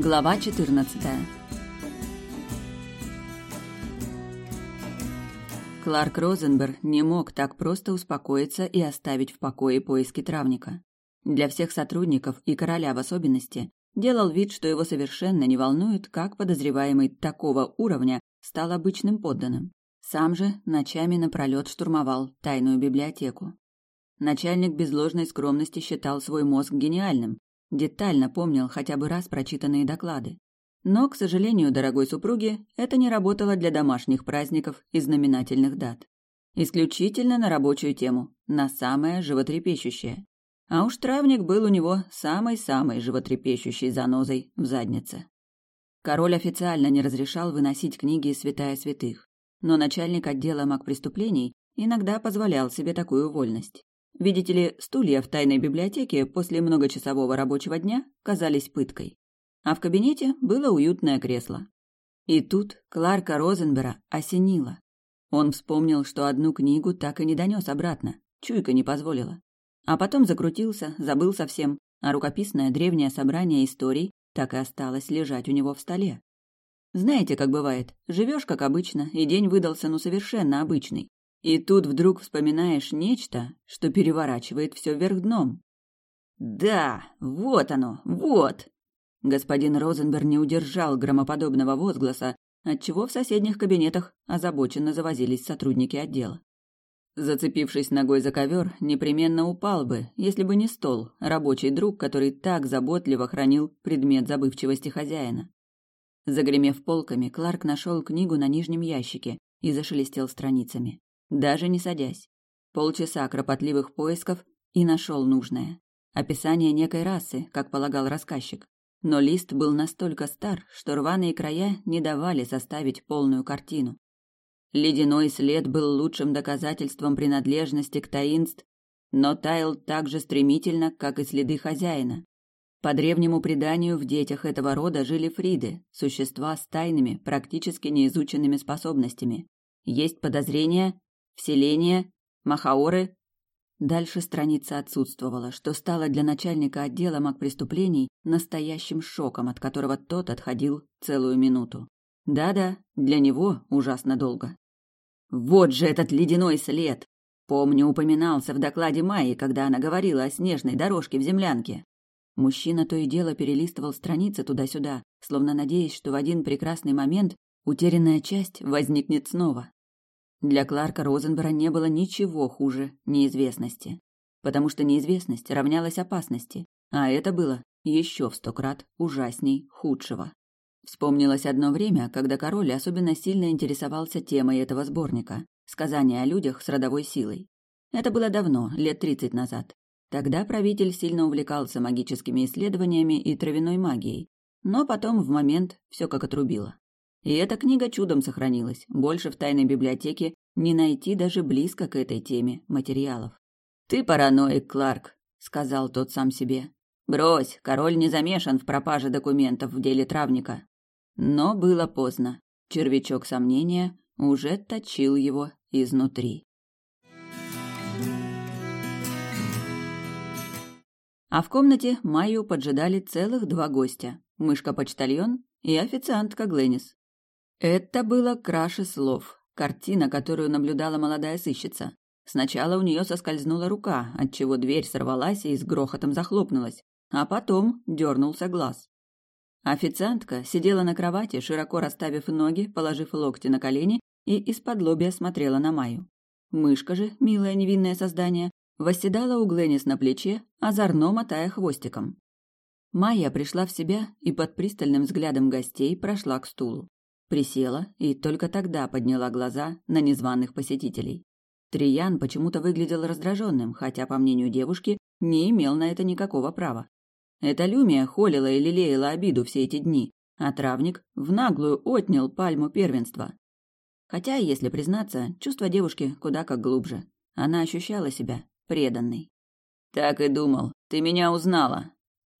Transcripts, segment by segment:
Глава 14 Кларк Розенберг не мог так просто успокоиться и оставить в покое поиски травника. Для всех сотрудников и короля в особенности делал вид, что его совершенно не волнует, как подозреваемый такого уровня стал обычным подданным. Сам же ночами напролет штурмовал тайную библиотеку. Начальник без ложной скромности считал свой мозг гениальным, детально помнил хотя бы раз прочитанные доклады. Но, к сожалению, дорогой супруги, это не работало для домашних праздников и знаменательных дат. Исключительно на рабочую тему, на самое животрепещущее. А уж травник был у него самой-самой животрепещущей занозой в заднице. Король официально не разрешал выносить книги святая святых, но начальник отдела маг преступлений иногда позволял себе такую вольность. Видите ли, стулья в тайной библиотеке после многочасового рабочего дня казались пыткой. А в кабинете было уютное кресло. И тут Кларка Розенбера осенило. Он вспомнил, что одну книгу так и не донес обратно, чуйка не позволила. А потом закрутился, забыл совсем, а рукописное древнее собрание историй так и осталось лежать у него в столе. Знаете, как бывает, живешь как обычно, и день выдался ну совершенно обычный. И тут вдруг вспоминаешь нечто, что переворачивает все вверх дном. «Да, вот оно, вот!» Господин Розенберг не удержал громоподобного возгласа, отчего в соседних кабинетах озабоченно завозились сотрудники отдела. Зацепившись ногой за ковер, непременно упал бы, если бы не стол, рабочий друг, который так заботливо хранил предмет забывчивости хозяина. Загремев полками, Кларк нашел книгу на нижнем ящике и зашелестел страницами даже не садясь. Полчаса кропотливых поисков и нашел нужное. Описание некой расы, как полагал рассказчик. Но лист был настолько стар, что рваные края не давали составить полную картину. Ледяной след был лучшим доказательством принадлежности к таинств, но таял так же стремительно, как и следы хозяина. По древнему преданию в детях этого рода жили фриды, существа с тайными, практически неизученными способностями. Есть подозрение, Вселение, Махаоры. Дальше страница отсутствовала, что стало для начальника отдела магпреступлений настоящим шоком, от которого тот отходил целую минуту. Да-да, для него ужасно долго. Вот же этот ледяной след! Помню, упоминался в докладе Майи, когда она говорила о снежной дорожке в землянке. Мужчина то и дело перелистывал страницы туда-сюда, словно надеясь, что в один прекрасный момент утерянная часть возникнет снова. Для Кларка Розенбера не было ничего хуже неизвестности, потому что неизвестность равнялась опасности, а это было еще в сто крат ужасней худшего. Вспомнилось одно время, когда король особенно сильно интересовался темой этого сборника «Сказания о людях с родовой силой». Это было давно, лет тридцать назад. Тогда правитель сильно увлекался магическими исследованиями и травяной магией, но потом в момент все как отрубило. И эта книга чудом сохранилась. Больше в тайной библиотеке не найти даже близко к этой теме материалов. «Ты параноик, Кларк», — сказал тот сам себе. «Брось, король не замешан в пропаже документов в деле травника». Но было поздно. Червячок сомнения уже точил его изнутри. А в комнате Майю поджидали целых два гостя – мышка-почтальон и официантка Гленнис. Это было краше слов. Картина, которую наблюдала молодая сыщица. Сначала у нее соскользнула рука, отчего дверь сорвалась и с грохотом захлопнулась, а потом дернулся глаз. Официантка сидела на кровати, широко расставив ноги, положив локти на колени и из-под лобья смотрела на Маю. Мышка же, милое невинное создание, восседала у Гленнис на плече, озорно мотая хвостиком. Майя пришла в себя и под пристальным взглядом гостей прошла к стулу. Присела и только тогда подняла глаза на незваных посетителей. Триян почему-то выглядел раздраженным, хотя, по мнению девушки, не имел на это никакого права. Эта Люмия холила и лелеяла обиду все эти дни, а травник в наглую отнял пальму первенства. Хотя, если признаться, чувства девушки куда как глубже. Она ощущала себя преданной. «Так и думал. Ты меня узнала!»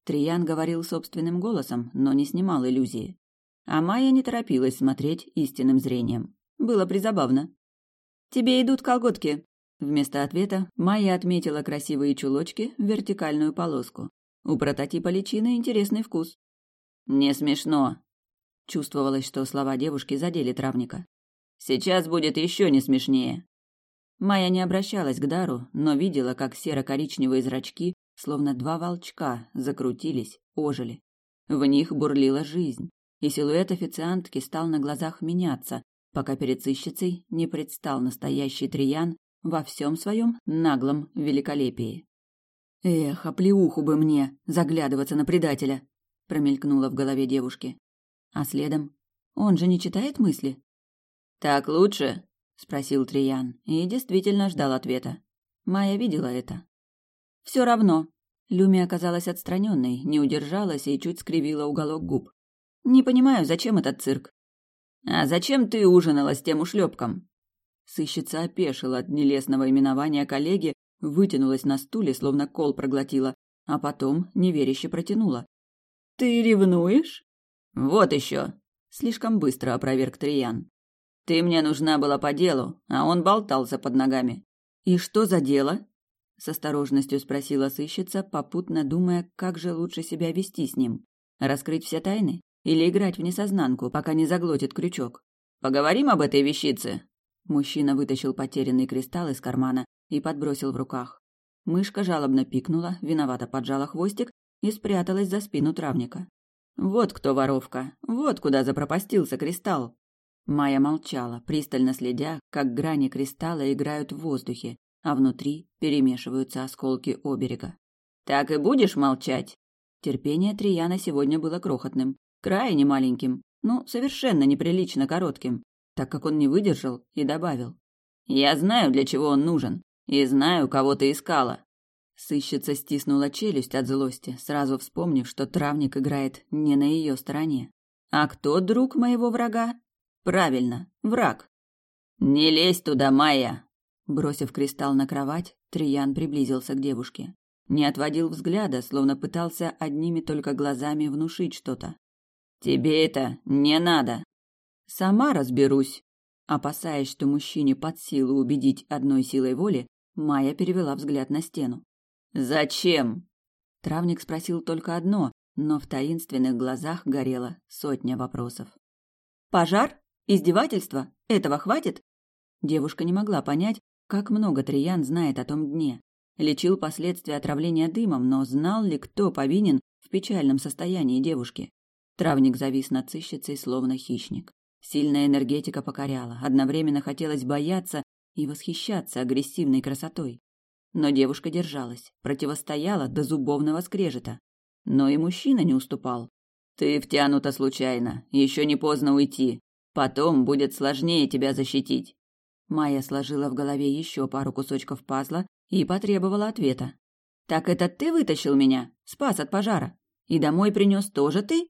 Триян говорил собственным голосом, но не снимал иллюзии. А Майя не торопилась смотреть истинным зрением. Было призабавно. «Тебе идут колготки!» Вместо ответа Майя отметила красивые чулочки в вертикальную полоску. У прототипа личины интересный вкус. Не смешно. Чувствовалось, что слова девушки задели травника. Сейчас будет еще не смешнее. Майя не обращалась к Дару, но видела, как серо-коричневые зрачки, словно два волчка, закрутились, ожили. В них бурлила жизнь, и силуэт официантки стал на глазах меняться, пока перед сыщицей не предстал настоящий Триян во всем своем наглом великолепии. «Эх, оплеуху бы мне заглядываться на предателя!» промелькнуло в голове девушки. А следом «Он же не читает мысли?» «Так лучше?» — спросил Триян и действительно ждал ответа. Майя видела это. «Все равно». Люми оказалась отстраненной, не удержалась и чуть скривила уголок губ. «Не понимаю, зачем этот цирк?» «А зачем ты ужинала с тем ушлепком?» Сыщица опешила от нелестного именования коллеги, вытянулась на стуле, словно кол проглотила, а потом неверяще протянула. «Ты ревнуешь?» «Вот еще!» — слишком быстро опроверг Триян. «Ты мне нужна была по делу, а он болтался под ногами». «И что за дело?» — с осторожностью спросила сыщица, попутно думая, как же лучше себя вести с ним. Раскрыть все тайны? Или играть в несознанку, пока не заглотит крючок? «Поговорим об этой вещице?» Мужчина вытащил потерянный кристалл из кармана и подбросил в руках. Мышка жалобно пикнула, виновато поджала хвостик и спряталась за спину травника. Вот кто воровка, вот куда запропастился кристалл. Майя молчала, пристально следя, как грани кристалла играют в воздухе, а внутри перемешиваются осколки оберега. «Так и будешь молчать?» Терпение Трияна сегодня было крохотным, крайне маленьким, ну, совершенно неприлично коротким так как он не выдержал и добавил. «Я знаю, для чего он нужен, и знаю, кого ты искала». Сыщица стиснула челюсть от злости, сразу вспомнив, что травник играет не на ее стороне. «А кто друг моего врага?» «Правильно, враг». «Не лезь туда, Майя!» Бросив кристалл на кровать, Триян приблизился к девушке. Не отводил взгляда, словно пытался одними только глазами внушить что-то. «Тебе это не надо!» Сама разберусь. Опасаясь, что мужчине под силу убедить одной силой воли, Майя перевела взгляд на стену. Зачем? Травник спросил только одно, но в таинственных глазах горело сотня вопросов. Пожар? Издевательство? Этого хватит? Девушка не могла понять, как много Триян знает о том дне. Лечил последствия отравления дымом, но знал ли, кто повинен в печальном состоянии девушки? Травник завис над сыщицей, словно хищник. Сильная энергетика покоряла, одновременно хотелось бояться и восхищаться агрессивной красотой. Но девушка держалась, противостояла до зубовного скрежета. Но и мужчина не уступал. «Ты втянута случайно, еще не поздно уйти. Потом будет сложнее тебя защитить». Майя сложила в голове еще пару кусочков пазла и потребовала ответа. «Так это ты вытащил меня? Спас от пожара? И домой принес тоже ты?»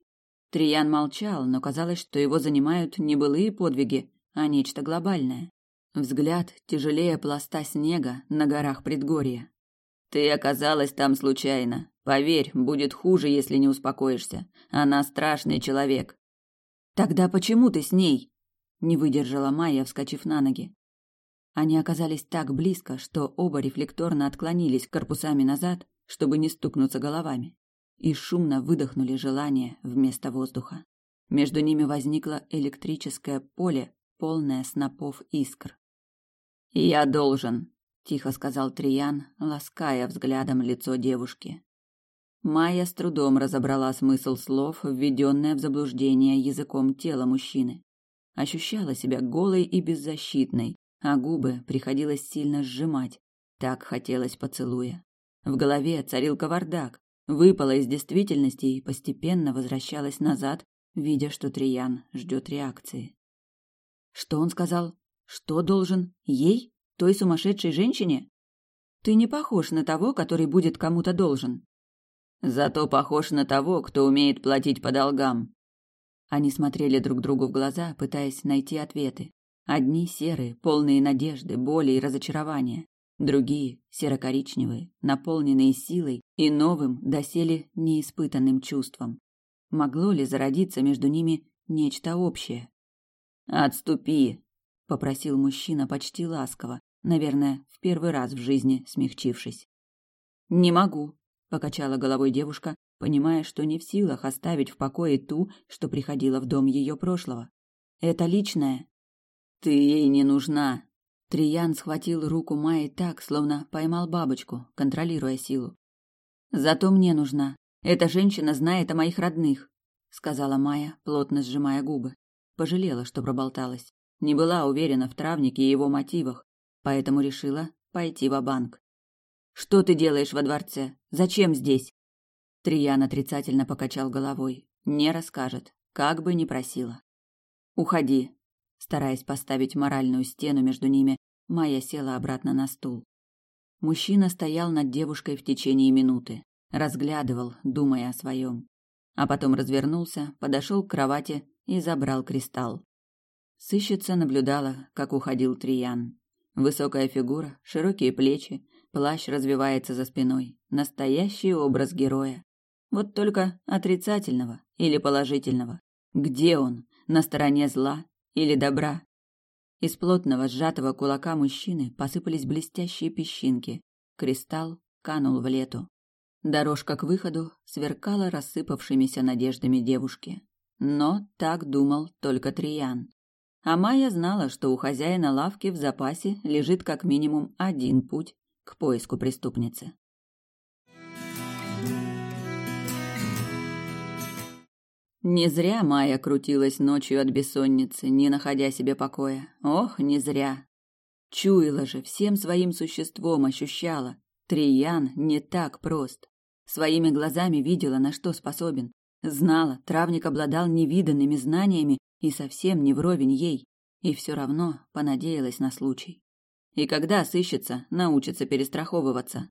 Триян молчал, но казалось, что его занимают не былые подвиги, а нечто глобальное. Взгляд тяжелее пласта снега на горах предгорья. «Ты оказалась там случайно. Поверь, будет хуже, если не успокоишься. Она страшный человек». «Тогда почему ты с ней?» Не выдержала Майя, вскочив на ноги. Они оказались так близко, что оба рефлекторно отклонились корпусами назад, чтобы не стукнуться головами и шумно выдохнули желание вместо воздуха. Между ними возникло электрическое поле, полное снопов искр. «Я должен», — тихо сказал Триян, лаская взглядом лицо девушки. Майя с трудом разобрала смысл слов, введенное в заблуждение языком тела мужчины. Ощущала себя голой и беззащитной, а губы приходилось сильно сжимать. Так хотелось поцелуя. В голове царил кавардак, выпала из действительности и постепенно возвращалась назад, видя, что Триян ждет реакции. Что он сказал? Что должен? Ей? Той сумасшедшей женщине? Ты не похож на того, который будет кому-то должен. Зато похож на того, кто умеет платить по долгам. Они смотрели друг другу в глаза, пытаясь найти ответы. Одни серые, полные надежды, боли и разочарования. Другие, серо-коричневые, наполненные силой и новым, доселе неиспытанным чувством. Могло ли зародиться между ними нечто общее? «Отступи!» — попросил мужчина почти ласково, наверное, в первый раз в жизни смягчившись. «Не могу». покачала головой девушка, понимая, что не в силах оставить в покое ту, что приходила в дом ее прошлого. Это личное. Ты ей не нужна. Триян схватил руку Майи так, словно поймал бабочку, контролируя силу. Зато мне нужна. Эта женщина знает о моих родных, сказала Майя, плотно сжимая губы. Пожалела, что проболталась. Не была уверена в травнике и его мотивах, поэтому решила пойти в банк Что ты делаешь во дворце? Зачем здесь? Триян отрицательно покачал головой. Не расскажет, как бы ни просила. Уходи. Стараясь поставить моральную стену между ними, Майя села обратно на стул. Мужчина стоял над девушкой в течение минуты, разглядывал, думая о своем, а потом развернулся, подошел к кровати и забрал кристалл. Сыщица наблюдала, как уходил Триян. Высокая фигура, широкие плечи, плащ развивается за спиной. Настоящий образ героя. Вот только отрицательного или положительного. Где он? На стороне зла или добра? Из плотного сжатого кулака мужчины посыпались блестящие песчинки. Кристалл канул в лету. Дорожка к выходу сверкала рассыпавшимися надеждами девушки. Но так думал только Триян. А Майя знала, что у хозяина лавки в запасе лежит как минимум один путь к поиску преступницы. Не зря Майя крутилась ночью от бессонницы, не находя себе покоя. Ох, не зря. Чуяла же, всем своим существом ощущала. Триян не так прост. Своими глазами видела, на что способен. Знала, травник обладал невиданными знаниями и совсем не вровень ей. И все равно понадеялась на случай. И когда сыщется, научится перестраховываться.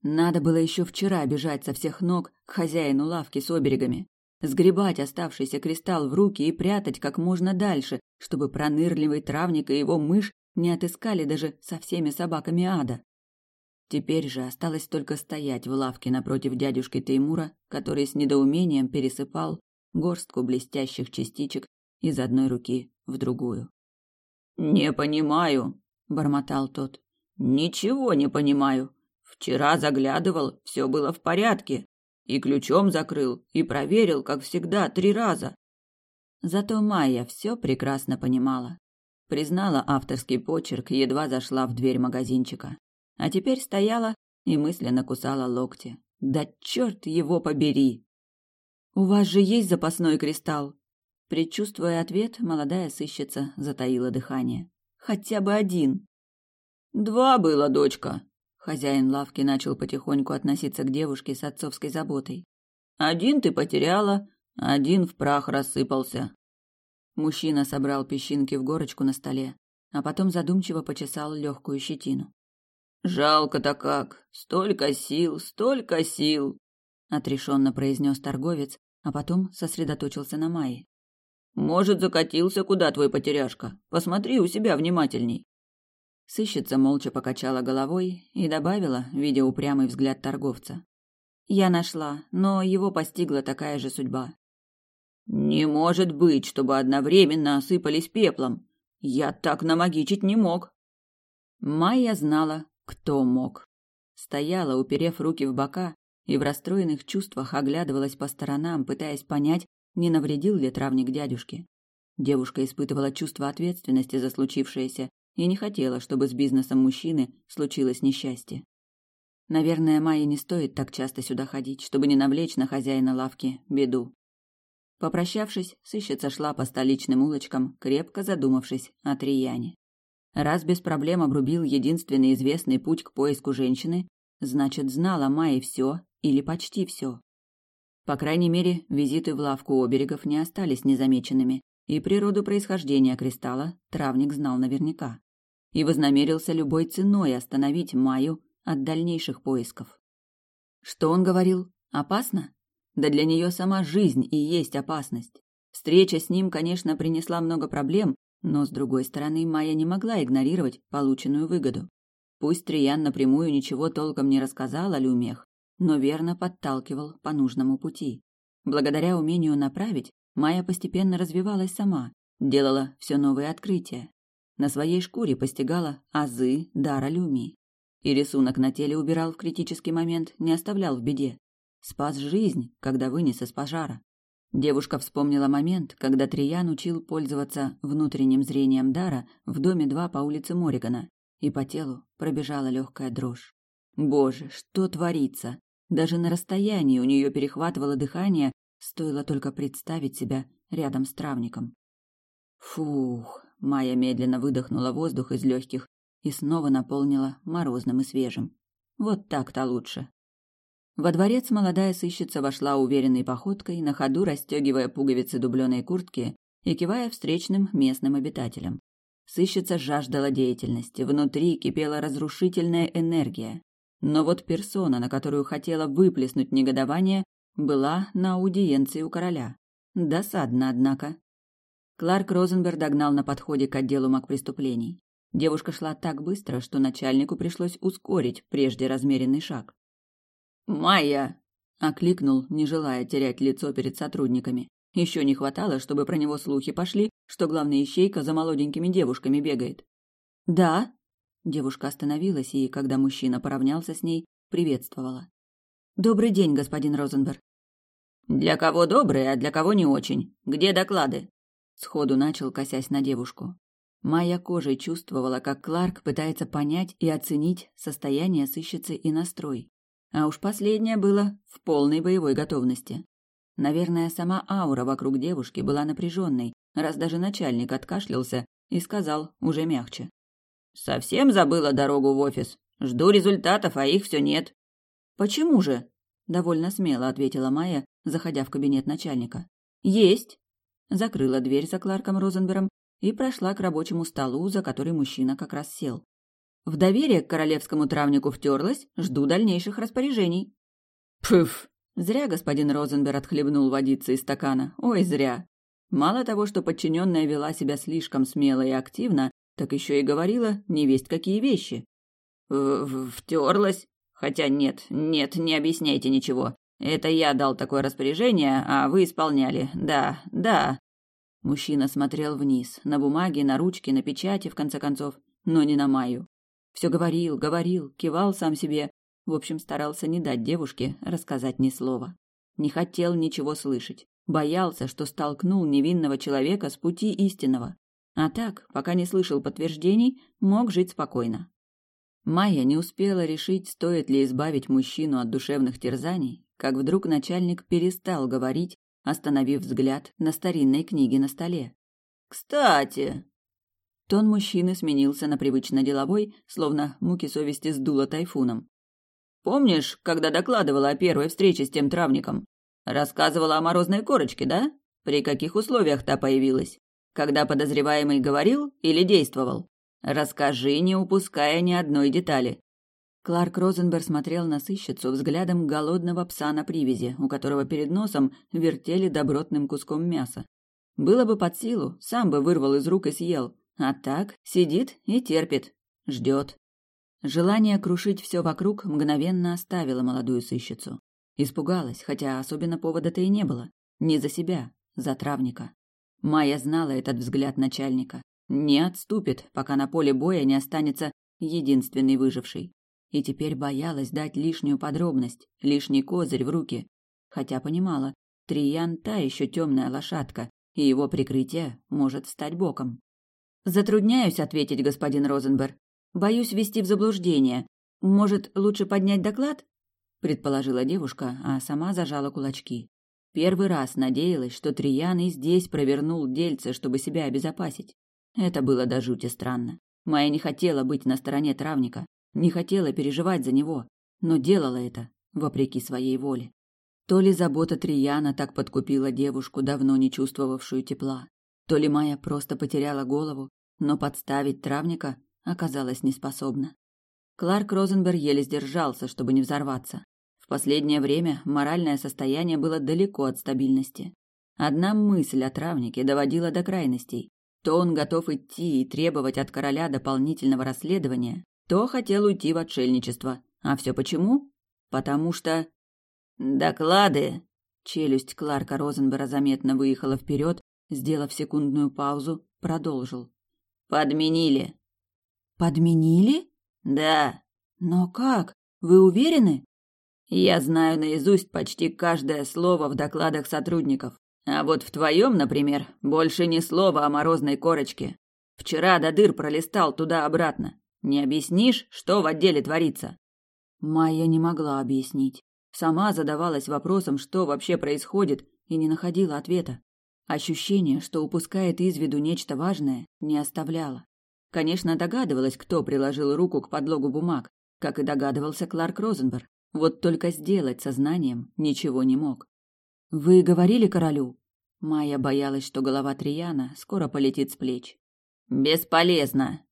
Надо было еще вчера бежать со всех ног к хозяину лавки с оберегами сгребать оставшийся кристалл в руки и прятать как можно дальше, чтобы пронырливый травник и его мышь не отыскали даже со всеми собаками ада. Теперь же осталось только стоять в лавке напротив дядюшки Теймура, который с недоумением пересыпал горстку блестящих частичек из одной руки в другую. «Не понимаю», — бормотал тот. «Ничего не понимаю. Вчера заглядывал, все было в порядке. И ключом закрыл, и проверил, как всегда, три раза. Зато Майя все прекрасно понимала. Признала авторский почерк, едва зашла в дверь магазинчика. А теперь стояла и мысленно кусала локти. Да черт его побери! «У вас же есть запасной кристалл?» Предчувствуя ответ, молодая сыщица затаила дыхание. «Хотя бы один!» «Два было, дочка!» Хозяин лавки начал потихоньку относиться к девушке с отцовской заботой. Один ты потеряла, один в прах рассыпался. Мужчина собрал песчинки в горочку на столе, а потом задумчиво почесал легкую щетину. Жалко-то как, столько сил, столько сил, отрешенно произнес торговец, а потом сосредоточился на Майе. Может, закатился куда твой потеряшка? Посмотри у себя внимательней. Сыщица молча покачала головой и добавила, видя упрямый взгляд торговца. «Я нашла, но его постигла такая же судьба». «Не может быть, чтобы одновременно осыпались пеплом. Я так намагичить не мог». Майя знала, кто мог. Стояла, уперев руки в бока, и в расстроенных чувствах оглядывалась по сторонам, пытаясь понять, не навредил ли травник дядюшке. Девушка испытывала чувство ответственности за случившееся и не хотела, чтобы с бизнесом мужчины случилось несчастье. Наверное, Майе не стоит так часто сюда ходить, чтобы не навлечь на хозяина лавки беду. Попрощавшись, сыщица шла по столичным улочкам, крепко задумавшись о Трияне. Раз без проблем обрубил единственный известный путь к поиску женщины, значит, знала Майе все или почти все. По крайней мере, визиты в лавку оберегов не остались незамеченными, и природу происхождения кристалла травник знал наверняка и вознамерился любой ценой остановить Майю от дальнейших поисков. Что он говорил? Опасно? Да для нее сама жизнь и есть опасность. Встреча с ним, конечно, принесла много проблем, но, с другой стороны, Майя не могла игнорировать полученную выгоду. Пусть Триян напрямую ничего толком не рассказал о Люмех, но верно подталкивал по нужному пути. Благодаря умению направить, Майя постепенно развивалась сама, делала все новые открытия на своей шкуре постигала азы дара Люмии. И рисунок на теле убирал в критический момент, не оставлял в беде. Спас жизнь, когда вынес из пожара. Девушка вспомнила момент, когда Триян учил пользоваться внутренним зрением дара в доме 2 по улице Моригана, и по телу пробежала легкая дрожь. Боже, что творится? Даже на расстоянии у нее перехватывало дыхание, стоило только представить себя рядом с травником. Фух, Майя медленно выдохнула воздух из легких и снова наполнила морозным и свежим. Вот так-то лучше. Во дворец молодая сыщица вошла уверенной походкой, на ходу расстегивая пуговицы дубленой куртки и кивая встречным местным обитателям. Сыщица жаждала деятельности, внутри кипела разрушительная энергия. Но вот персона, на которую хотела выплеснуть негодование, была на аудиенции у короля. Досадно, однако. Кларк Розенберг догнал на подходе к отделу преступлений. Девушка шла так быстро, что начальнику пришлось ускорить прежде размеренный шаг. «Майя!» – окликнул, не желая терять лицо перед сотрудниками. Еще не хватало, чтобы про него слухи пошли, что главная ищейка за молоденькими девушками бегает. «Да?» Девушка остановилась и, когда мужчина поравнялся с ней, приветствовала. «Добрый день, господин Розенберг». «Для кого добрый, а для кого не очень. Где доклады?» Сходу начал, косясь на девушку. Майя кожей чувствовала, как Кларк пытается понять и оценить состояние сыщицы и настрой. А уж последнее было в полной боевой готовности. Наверное, сама аура вокруг девушки была напряженной, раз даже начальник откашлялся и сказал уже мягче. «Совсем забыла дорогу в офис. Жду результатов, а их все нет». «Почему же?» – довольно смело ответила Майя, заходя в кабинет начальника. «Есть». Закрыла дверь за Кларком Розенбером и прошла к рабочему столу, за который мужчина как раз сел. В доверие к королевскому травнику втерлась, жду дальнейших распоряжений. Пф! Зря господин Розенберг отхлебнул водицы из стакана. Ой, зря. Мало того, что подчиненная вела себя слишком смело и активно, так еще и говорила невесть какие вещи. В Втерлась? Хотя нет, нет, не объясняйте ничего. Это я дал такое распоряжение, а вы исполняли. Да, да. Мужчина смотрел вниз, на бумаги, на ручки, на печати, в конце концов, но не на Маю. Все говорил, говорил, кивал сам себе. В общем, старался не дать девушке рассказать ни слова. Не хотел ничего слышать. Боялся, что столкнул невинного человека с пути истинного. А так, пока не слышал подтверждений, мог жить спокойно. Майя не успела решить, стоит ли избавить мужчину от душевных терзаний, как вдруг начальник перестал говорить, остановив взгляд на старинной книге на столе. «Кстати», Тон мужчины сменился на привычно деловой, словно муки совести сдуло тайфуном. «Помнишь, когда докладывала о первой встрече с тем травником? Рассказывала о морозной корочке, да? При каких условиях та появилась? Когда подозреваемый говорил или действовал? Расскажи, не упуская ни одной детали». Кларк Розенберг смотрел на сыщицу взглядом голодного пса на привязи, у которого перед носом вертели добротным куском мяса. Было бы под силу, сам бы вырвал из рук и съел, а так сидит и терпит, ждет. Желание крушить все вокруг мгновенно оставило молодую сыщицу. Испугалась, хотя особенно повода-то и не было. Не за себя, за травника. Майя знала этот взгляд начальника. Не отступит, пока на поле боя не останется единственный выживший. И теперь боялась дать лишнюю подробность, лишний козырь в руки. Хотя понимала, Триян та еще темная лошадка, и его прикрытие может стать боком. Затрудняюсь ответить, господин Розенберг. Боюсь ввести в заблуждение. Может, лучше поднять доклад? предположила девушка, а сама зажала кулачки. Первый раз надеялась, что Триян и здесь провернул дельце, чтобы себя обезопасить. Это было до жути странно. Майя не хотела быть на стороне травника, не хотела переживать за него, но делала это вопреки своей воле. То ли забота Трияна так подкупила девушку, давно не чувствовавшую тепла, то ли Майя просто потеряла голову, но подставить травника оказалась неспособна. Кларк Розенберг еле сдержался, чтобы не взорваться. В последнее время моральное состояние было далеко от стабильности. Одна мысль о травнике доводила до крайностей. То он готов идти и требовать от короля дополнительного расследования, то хотел уйти в отшельничество. А все почему? Потому что... Доклады! Челюсть Кларка Розенбера заметно выехала вперед, сделав секундную паузу, продолжил. Подменили. Подменили? Да. Но как? Вы уверены? Я знаю наизусть почти каждое слово в докладах сотрудников. А вот в твоем, например, больше ни слова о морозной корочке. Вчера до дыр пролистал туда-обратно. Не объяснишь, что в отделе творится? Майя не могла объяснить. Сама задавалась вопросом, что вообще происходит, и не находила ответа. Ощущение, что упускает из виду нечто важное, не оставляло. Конечно, догадывалась, кто приложил руку к подлогу бумаг, как и догадывался Кларк Розенберг. Вот только сделать сознанием ничего не мог. «Вы говорили королю?» Майя боялась, что голова Трияна скоро полетит с плеч. «Бесполезно!»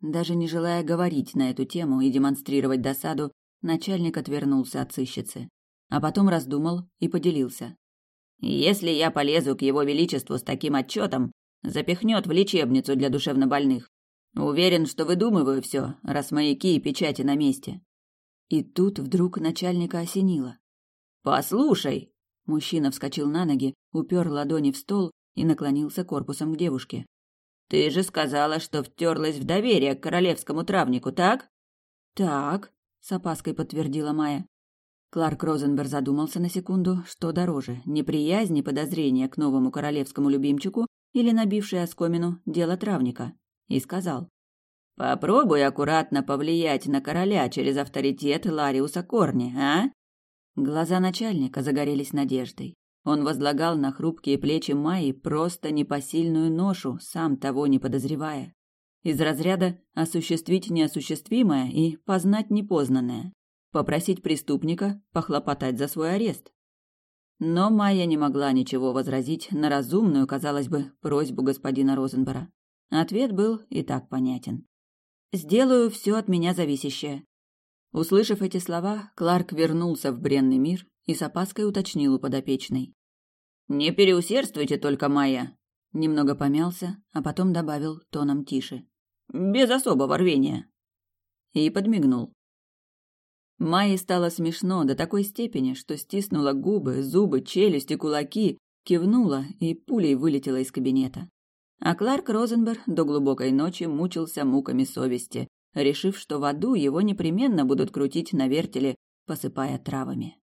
Даже не желая говорить на эту тему и демонстрировать досаду, начальник отвернулся от сыщицы. А потом раздумал и поделился. «Если я полезу к его величеству с таким отчетом, запихнет в лечебницу для душевнобольных. Уверен, что выдумываю все, раз маяки и печати на месте». И тут вдруг начальника осенило. «Послушай!» Мужчина вскочил на ноги, упер ладони в стол и наклонился корпусом к девушке. Ты же сказала, что втерлась в доверие к королевскому травнику, так? Так, с опаской подтвердила Майя. Кларк Розенберг задумался на секунду, что дороже: неприязнь и подозрение к новому королевскому любимчику или набившее оскомину дело травника, и сказал: Попробуй аккуратно повлиять на короля через авторитет Лариуса Корни, а? Глаза начальника загорелись надеждой. Он возлагал на хрупкие плечи Майи просто непосильную ношу, сам того не подозревая. Из разряда осуществить неосуществимое и познать непознанное. Попросить преступника похлопотать за свой арест. Но Майя не могла ничего возразить на разумную, казалось бы, просьбу господина Розенбера. Ответ был и так понятен. «Сделаю все от меня зависящее». Услышав эти слова, Кларк вернулся в бренный мир и с опаской уточнил у подопечной. «Не переусердствуйте только, Майя!» Немного помялся, а потом добавил тоном тише. «Без особого рвения!» И подмигнул. Майе стало смешно до такой степени, что стиснула губы, зубы, челюсти, кулаки, кивнула и пулей вылетела из кабинета. А Кларк Розенберг до глубокой ночи мучился муками совести, решив, что в аду его непременно будут крутить на вертеле, посыпая травами.